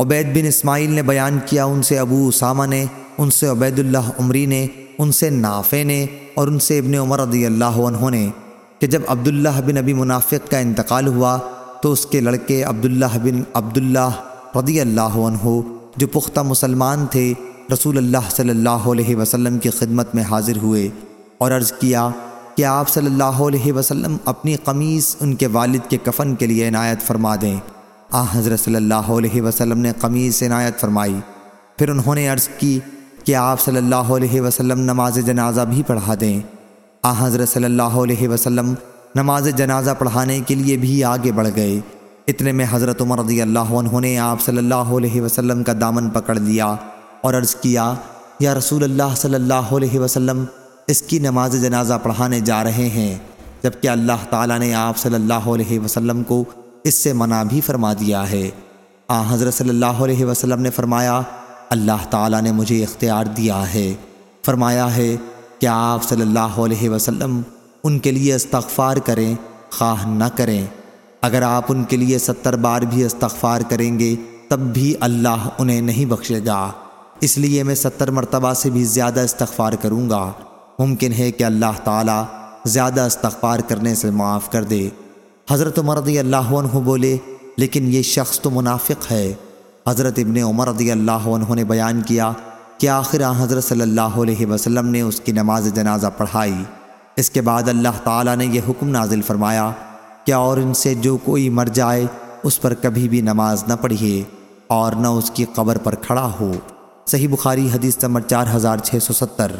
عبید بن اسماعیل نے بیان کیا، ان سے ابو اسامہ نے، ان سے عبید اللہ عمری نے، ان سے نافع نے اور ان سے ابن عمر رضی اللہ عنہ نے کہ جب عبداللہ بن ابی منافق کا انتقال ہوا تو اس کے لڑکے عبداللہ بن عبداللہ رضی اللہ عنہ جو پختہ مسلمان تھے، رسول اللہ صلی اللہ علیہ وسلم کی خدمت میں حاضر ہوئے اور عرض کیا کہ آپ صلی اللہ علیہ وسلم اپنی قمیص ان کے والد کے کفن کے لیے عنایت فرما دیں۔ آ، حضرت صلی اللہ علیہ وسلم نے قمیص عنایت فرمائی۔ پھر انہوں نے عرض کی کہ آپ صلی اللہ علیہ وسلم نماز جنازہ بھی پڑھا دیں۔ آ، حضرت صلی اللہ علیہ وسلم نماز جنازہ پڑھانے کے لیے بھی آگے بڑھ گئے۔ اتنے میں حضرت عمر رضی اللہ عنہ نے آپ صلی اللہ علیہ وسلم کا دامن پکڑ لیا اور عرض کیا، یا رسول اللہ صلی اللہ علیہ وسلم، اس کی نماز جنازہ پڑھانے جا رہے ہیں، جبکہ اللہ تعالیٰ نے آپ صلی اللہ علیہ وسلم کو اس سے منع بھی فرما دیا ہے۔ آ حضرت صلی اللہ علیہ وسلم نے فرمایا، اللہ تعالیٰ نے مجھے اختیار دیا ہے۔ فرمایا ہے کہ آپ صلی اللہ علیہ وسلم ان کے لیے استغفار کریں؟ خواہ نہ کریں۔ اگر آپ ان کے لیے ستر بار بھی استغفار کریں گے، تب بھی اللہ انہیں نہیں بخشے گا۔ اس لیے میں ستر مرتبہ سے بھی زیادہ استغفار کروں گا۔ ممکن ہے کہ اللہ تعالیٰ زیادہ استغفار کرنے سے معاف کر دے۔ حضرت عمر رضی اللہ عنہ بولے، لیکن یہ شخص تو منافق ہے۔ حضرت ابن عمر رضی اللہ عنہ نے بیان کیا کہ آخر حضرت صلی اللہ علیہ وسلم نے اس کی نماز جنازہ پڑھائی۔ اس کے بعد اللہ تعالیٰ نے یہ حکم نازل فرمایا کہ اور ان سے جو کوئی مر جائے، اس پر کبھی بھی نماز نہ پڑھیے اور نہ اس کی قبر پر کھڑا ہو۔ صحیح بخاری حدیث نمبر چار ہزار چھ سو ستر۔